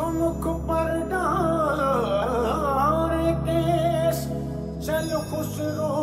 सुमुख पर डारे देश चल खुश रो।